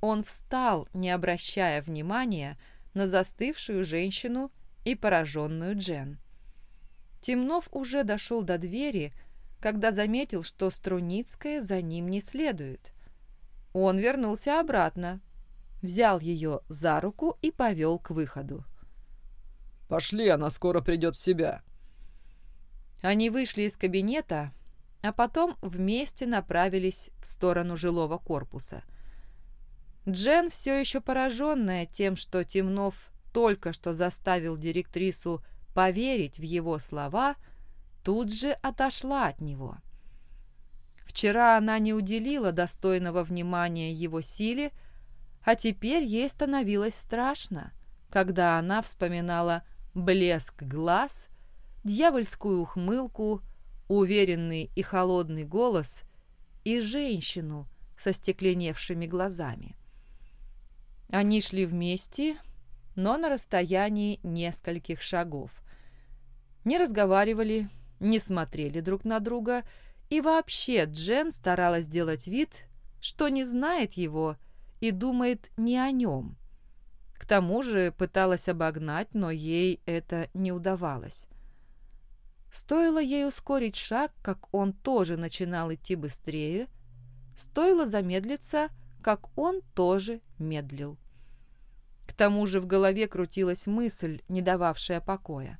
Он встал, не обращая внимания на застывшую женщину и пораженную Джен. Темнов уже дошел до двери, когда заметил, что Струницкая за ним не следует. Он вернулся обратно, взял ее за руку и повел к выходу. «Пошли, она скоро придет в себя». Они вышли из кабинета, а потом вместе направились в сторону жилого корпуса. Джен, все еще пораженная тем, что Темнов только что заставил директрису поверить в его слова, тут же отошла от него. Вчера она не уделила достойного внимания его силе, а теперь ей становилось страшно, когда она вспоминала блеск глаз, дьявольскую ухмылку, уверенный и холодный голос и женщину со стекленевшими глазами. Они шли вместе, но на расстоянии нескольких шагов. Не разговаривали, не смотрели друг на друга, и вообще Джен старалась сделать вид, что не знает его и думает не о нем. К тому же пыталась обогнать, но ей это не удавалось. Стоило ей ускорить шаг, как он тоже начинал идти быстрее, стоило замедлиться, как он тоже медлил. К тому же в голове крутилась мысль, не дававшая покоя.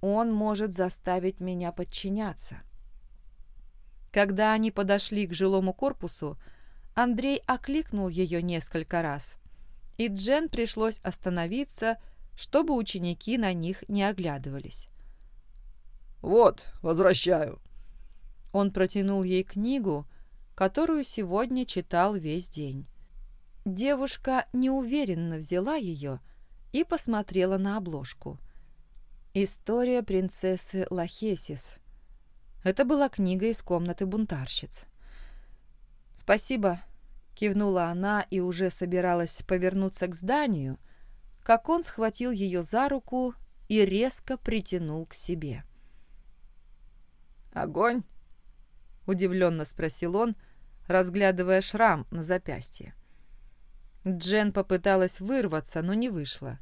Он может заставить меня подчиняться. Когда они подошли к жилому корпусу, Андрей окликнул ее несколько раз, и Джен пришлось остановиться, чтобы ученики на них не оглядывались. «Вот, возвращаю». Он протянул ей книгу, которую сегодня читал весь день. Девушка неуверенно взяла ее и посмотрела на обложку. «История принцессы Лахесис». Это была книга из комнаты бунтарщиц. «Спасибо», — кивнула она и уже собиралась повернуться к зданию, как он схватил ее за руку и резко притянул к себе. «Огонь?» — удивленно спросил он, разглядывая шрам на запястье. Джен попыталась вырваться, но не вышла.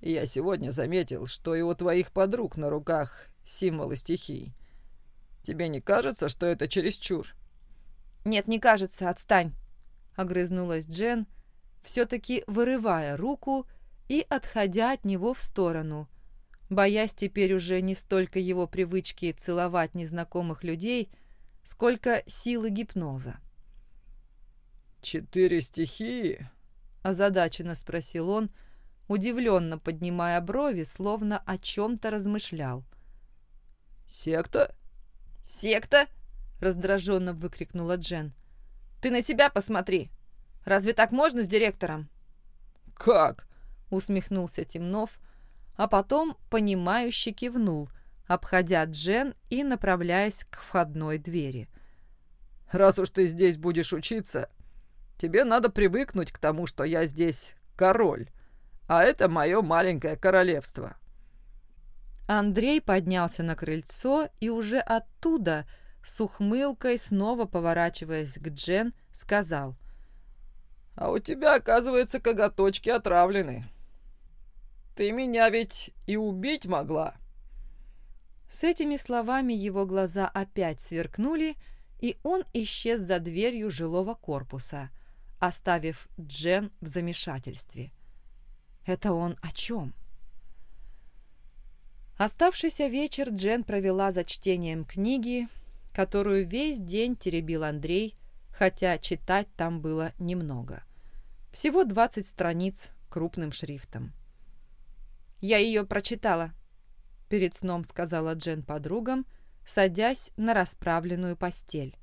«Я сегодня заметил, что и у твоих подруг на руках символы стихий. Тебе не кажется, что это чересчур?» «Нет, не кажется, отстань!» — огрызнулась Джен, все-таки вырывая руку и отходя от него в сторону, боясь теперь уже не столько его привычки целовать незнакомых людей, сколько силы гипноза. «Четыре стихии?» – озадаченно спросил он, удивленно поднимая брови, словно о чем-то размышлял. «Секта?» «Секта?» – раздраженно выкрикнула Джен. «Ты на себя посмотри! Разве так можно с директором?» «Как?» – усмехнулся Темнов, а потом, понимающе кивнул, обходя Джен и направляясь к входной двери. «Раз уж ты здесь будешь учиться, Тебе надо привыкнуть к тому, что я здесь король, а это мое маленькое королевство». Андрей поднялся на крыльцо и уже оттуда, с ухмылкой, снова поворачиваясь к Джен, сказал. «А у тебя, оказывается, коготочки отравлены. Ты меня ведь и убить могла». С этими словами его глаза опять сверкнули, и он исчез за дверью жилого корпуса, оставив Джен в замешательстве. Это он о чем? Оставшийся вечер Джен провела за чтением книги, которую весь день теребил Андрей, хотя читать там было немного. Всего 20 страниц крупным шрифтом. «Я ее прочитала», — перед сном сказала Джен подругам, садясь на расправленную постель.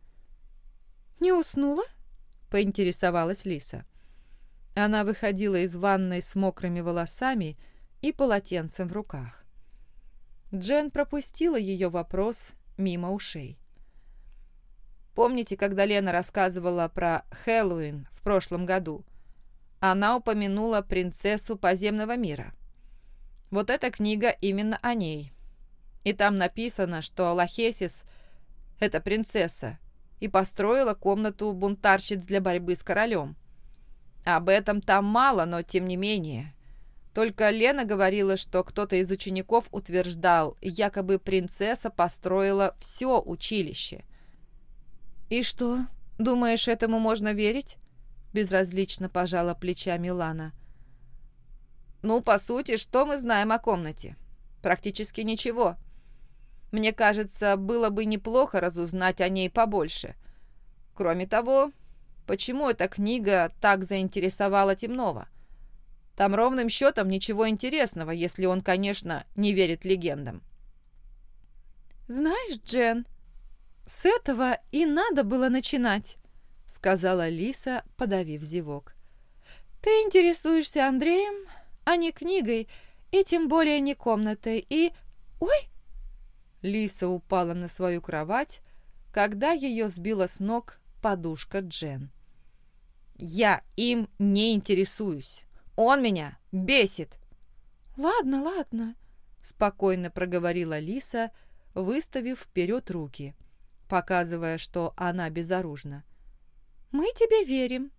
«Не уснула?» Поинтересовалась Лиса. Она выходила из ванной с мокрыми волосами и полотенцем в руках. Джен пропустила ее вопрос мимо ушей. «Помните, когда Лена рассказывала про Хэллоуин в прошлом году? Она упомянула принцессу подземного мира. Вот эта книга именно о ней. И там написано, что Лахесис — это принцесса, и построила комнату бунтарщиц для борьбы с королем. Об этом там мало, но тем не менее. Только Лена говорила, что кто-то из учеников утверждал, якобы принцесса построила все училище. «И что, думаешь, этому можно верить?» Безразлично пожала плечами Лана. «Ну, по сути, что мы знаем о комнате? Практически ничего. Мне кажется, было бы неплохо разузнать о ней побольше. Кроме того, почему эта книга так заинтересовала Темнова? Там ровным счетом ничего интересного, если он, конечно, не верит легендам. «Знаешь, Джен, с этого и надо было начинать», — сказала Лиса, подавив зевок. «Ты интересуешься Андреем, а не книгой, и тем более не комнатой, и... Ой!» Лиса упала на свою кровать, когда ее сбила с ног подушка Джен. «Я им не интересуюсь. Он меня бесит!» «Ладно, ладно», — спокойно проговорила Лиса, выставив вперед руки, показывая, что она безоружна. «Мы тебе верим.